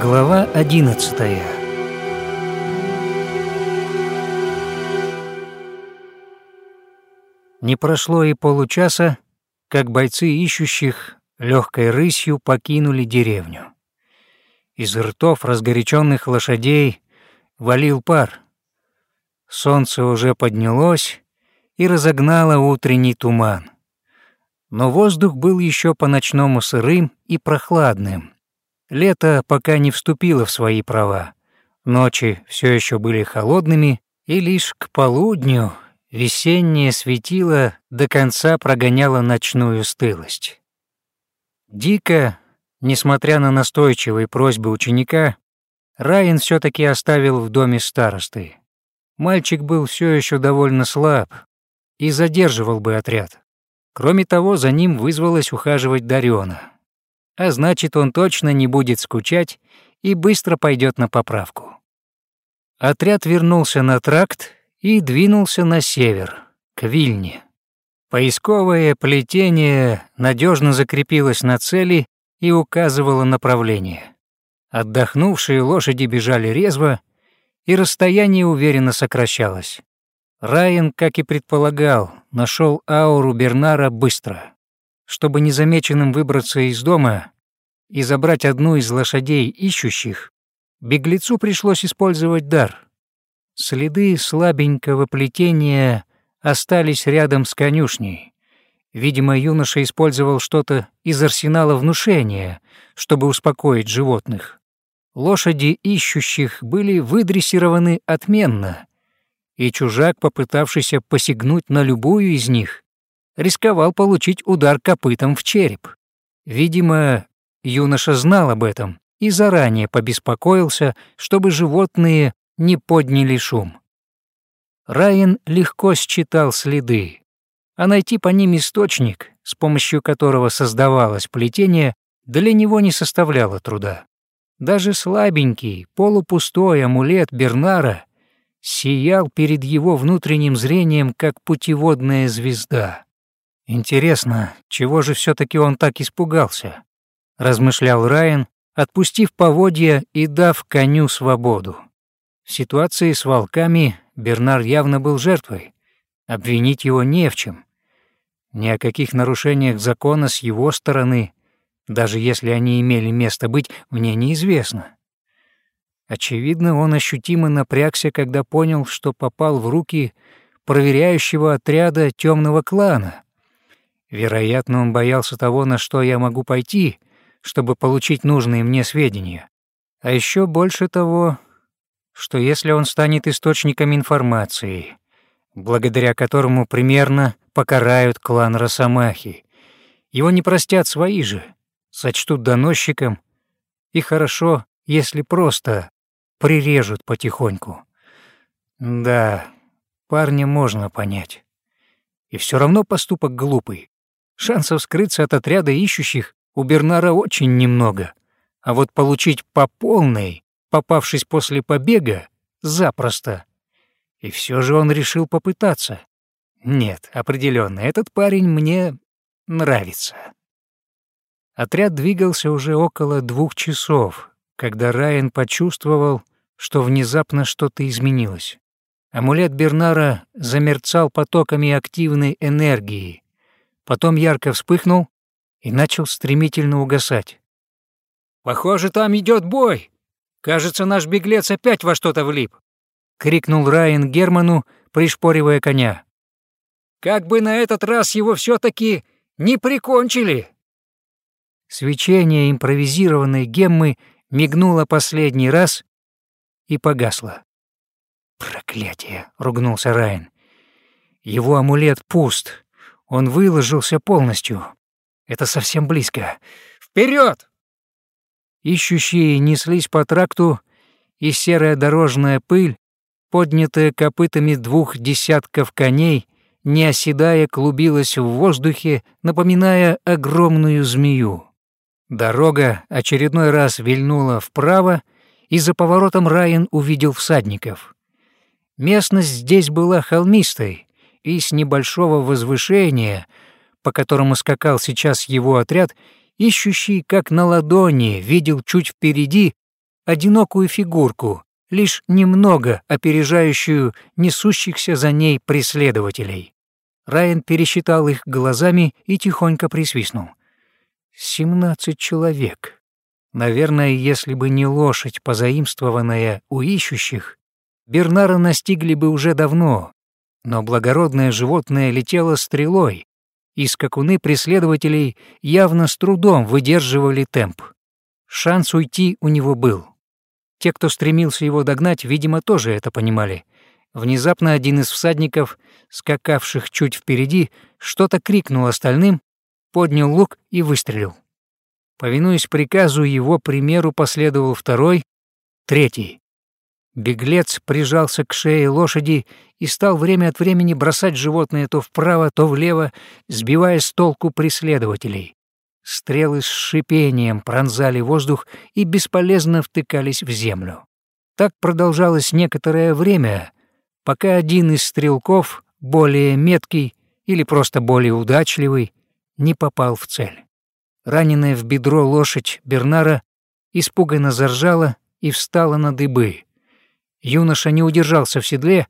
Глава одиннадцатая Не прошло и получаса, как бойцы ищущих легкой рысью покинули деревню. Из ртов разгоряченных лошадей валил пар. Солнце уже поднялось и разогнало утренний туман. Но воздух был еще по-ночному сырым и прохладным. Лето пока не вступило в свои права. Ночи все еще были холодными, и лишь к полудню Весеннее светило до конца прогоняло ночную стылость. Дико, несмотря на настойчивые просьбы ученика, Райан все таки оставил в доме старосты. Мальчик был все еще довольно слаб и задерживал бы отряд. Кроме того, за ним вызвалась ухаживать Дарёна. А значит, он точно не будет скучать и быстро пойдет на поправку. Отряд вернулся на тракт и двинулся на север, к Вильне. Поисковое плетение надежно закрепилось на цели и указывало направление. Отдохнувшие лошади бежали резво, и расстояние уверенно сокращалось. Райан, как и предполагал, нашел ауру Бернара быстро. Чтобы незамеченным выбраться из дома и забрать одну из лошадей ищущих, беглецу пришлось использовать дар — Следы слабенького плетения остались рядом с конюшней. Видимо, юноша использовал что-то из арсенала внушения, чтобы успокоить животных. Лошади ищущих были выдрессированы отменно, и чужак, попытавшийся посягнуть на любую из них, рисковал получить удар копытом в череп. Видимо, юноша знал об этом и заранее побеспокоился, чтобы животные не подняли шум. Райан легко считал следы, а найти по ним источник, с помощью которого создавалось плетение, для него не составляло труда. Даже слабенький, полупустой амулет Бернара сиял перед его внутренним зрением, как путеводная звезда. «Интересно, чего же все таки он так испугался?» — размышлял Райан, отпустив поводья и дав коню свободу. В ситуации с волками Бернар явно был жертвой. Обвинить его не в чем. Ни о каких нарушениях закона с его стороны, даже если они имели место быть, мне неизвестно. Очевидно, он ощутимо напрягся, когда понял, что попал в руки проверяющего отряда темного клана. Вероятно, он боялся того, на что я могу пойти, чтобы получить нужные мне сведения. А еще больше того, что если он станет источником информации, благодаря которому примерно покарают клан Росомахи, его не простят свои же, сочтут доносчиком, и хорошо, если просто прирежут потихоньку. Да, парня можно понять. И все равно поступок глупый. Шансов скрыться от отряда ищущих у Бернара очень немного, а вот получить по полной попавшись после побега, запросто. И все же он решил попытаться. Нет, определенно, этот парень мне нравится. Отряд двигался уже около двух часов, когда Райан почувствовал, что внезапно что-то изменилось. Амулет Бернара замерцал потоками активной энергии, потом ярко вспыхнул и начал стремительно угасать. «Похоже, там идет бой!» Кажется, наш беглец опять во что-то влип!» — крикнул Райан Герману, пришпоривая коня. «Как бы на этот раз его все таки не прикончили!» Свечение импровизированной геммы мигнуло последний раз и погасло. «Проклятие!» — ругнулся Райан. «Его амулет пуст. Он выложился полностью. Это совсем близко. Вперед! Ищущие неслись по тракту, и серая дорожная пыль, поднятая копытами двух десятков коней, не оседая, клубилась в воздухе, напоминая огромную змею. Дорога очередной раз вильнула вправо, и за поворотом Райан увидел всадников. Местность здесь была холмистой, и с небольшого возвышения, по которому скакал сейчас его отряд, ищущий, как на ладони, видел чуть впереди одинокую фигурку, лишь немного опережающую несущихся за ней преследователей. Райан пересчитал их глазами и тихонько присвистнул. «Семнадцать человек. Наверное, если бы не лошадь, позаимствованная у ищущих, Бернара настигли бы уже давно, но благородное животное летело стрелой, и скакуны преследователей явно с трудом выдерживали темп. Шанс уйти у него был. Те, кто стремился его догнать, видимо, тоже это понимали. Внезапно один из всадников, скакавших чуть впереди, что-то крикнул остальным, поднял лук и выстрелил. Повинуясь приказу, его примеру последовал второй, третий. Беглец прижался к шее лошади и стал время от времени бросать животное то вправо, то влево, сбивая с толку преследователей. Стрелы с шипением пронзали воздух и бесполезно втыкались в землю. Так продолжалось некоторое время, пока один из стрелков, более меткий или просто более удачливый, не попал в цель. Раненая в бедро лошадь Бернара испуганно заржала и встала на дыбы. Юноша не удержался в седле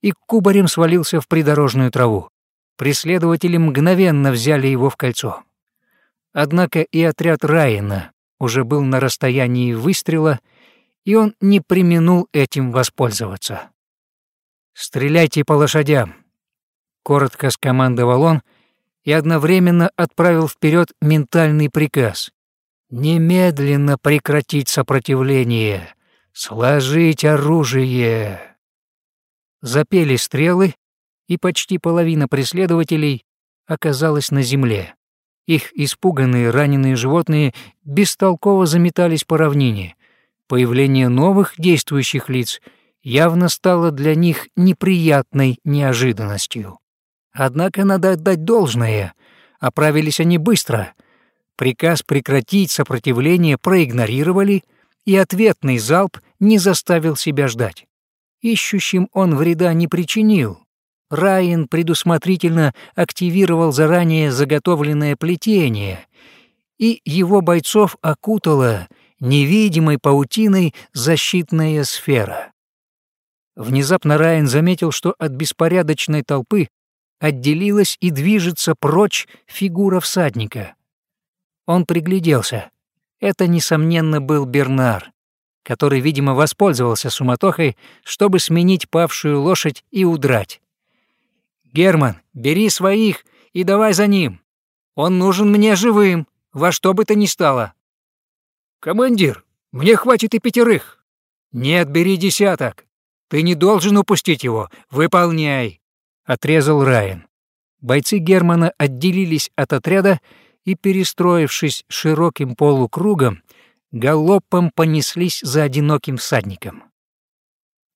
и кубарем свалился в придорожную траву. Преследователи мгновенно взяли его в кольцо. Однако и отряд Райана уже был на расстоянии выстрела, и он не применул этим воспользоваться. «Стреляйте по лошадям!» — коротко скомандовал он и одновременно отправил вперед ментальный приказ. «Немедленно прекратить сопротивление! Сложить оружие!» Запели стрелы, и почти половина преследователей оказалась на земле. Их испуганные раненые животные бестолково заметались по равнине. Появление новых действующих лиц явно стало для них неприятной неожиданностью. Однако надо отдать должное, оправились они быстро. Приказ прекратить сопротивление проигнорировали, и ответный залп не заставил себя ждать. Ищущим он вреда не причинил, Райан предусмотрительно активировал заранее заготовленное плетение, и его бойцов окутала невидимой паутиной защитная сфера. Внезапно Райан заметил, что от беспорядочной толпы отделилась и движется прочь фигура всадника. Он пригляделся. Это, несомненно, был Бернар, который, видимо, воспользовался суматохой, чтобы сменить павшую лошадь и удрать. Герман, бери своих и давай за ним. Он нужен мне живым, во что бы то ни стало. Командир, мне хватит и пятерых. Нет, бери десяток. Ты не должен упустить его. Выполняй, отрезал Райан. Бойцы Германа отделились от отряда и, перестроившись широким полукругом, галопом понеслись за одиноким всадником.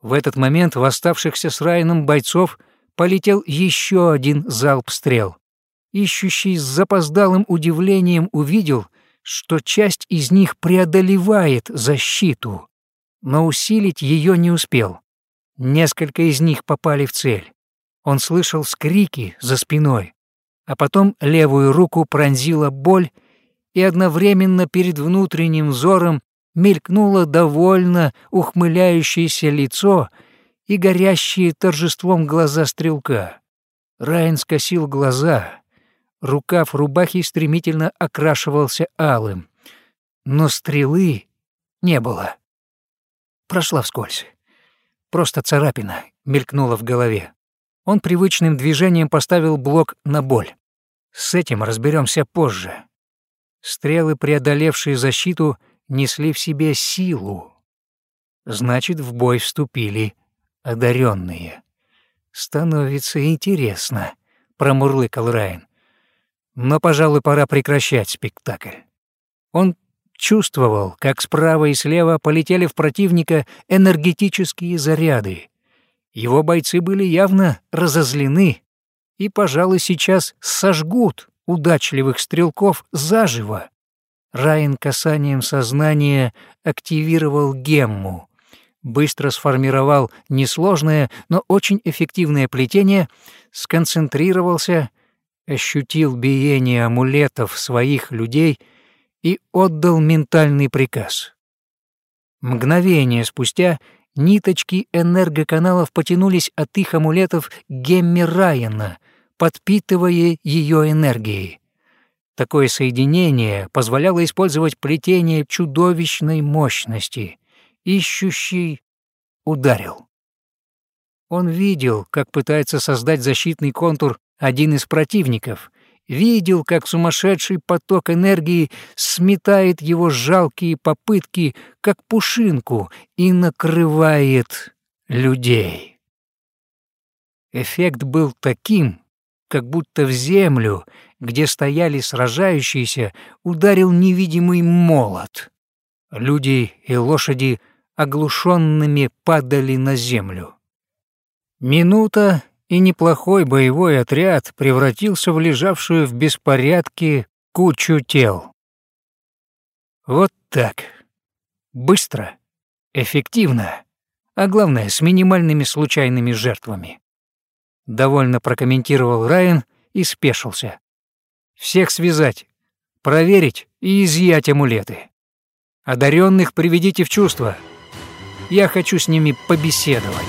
В этот момент восставшихся с Райаном бойцов полетел еще один залп стрел. Ищущий с запоздалым удивлением увидел, что часть из них преодолевает защиту, но усилить ее не успел. Несколько из них попали в цель. Он слышал скрики за спиной, а потом левую руку пронзила боль, и одновременно перед внутренним взором мелькнуло довольно ухмыляющееся лицо — и горящие торжеством глаза стрелка. Райан скосил глаза. Рукав рубахи стремительно окрашивался алым. Но стрелы не было. Прошла вскользь. Просто царапина мелькнула в голове. Он привычным движением поставил блок на боль. С этим разберемся позже. Стрелы, преодолевшие защиту, несли в себе силу. Значит, в бой вступили одаренные. Становится интересно, промурлыкал Райан. Но, пожалуй, пора прекращать спектакль. Он чувствовал, как справа и слева полетели в противника энергетические заряды. Его бойцы были явно разозлены и, пожалуй, сейчас сожгут удачливых стрелков заживо. Райан касанием сознания активировал гемму, быстро сформировал несложное, но очень эффективное плетение, сконцентрировался, ощутил биение амулетов своих людей и отдал ментальный приказ. Мгновение спустя ниточки энергоканалов потянулись от их амулетов Гемми Райана, подпитывая ее энергией. Такое соединение позволяло использовать плетение чудовищной мощности. Ищущий ударил. Он видел, как пытается создать защитный контур один из противников, видел, как сумасшедший поток энергии сметает его жалкие попытки, как пушинку, и накрывает людей. Эффект был таким, как будто в землю, где стояли сражающиеся, ударил невидимый молот. Люди и лошади оглушенными падали на землю. Минута, и неплохой боевой отряд превратился в лежавшую в беспорядке кучу тел. Вот так. Быстро, эффективно, а главное, с минимальными случайными жертвами. Довольно прокомментировал Райан и спешился. Всех связать, проверить и изъять амулеты. Одаренных приведите в чувство. Я хочу с ними побеседовать.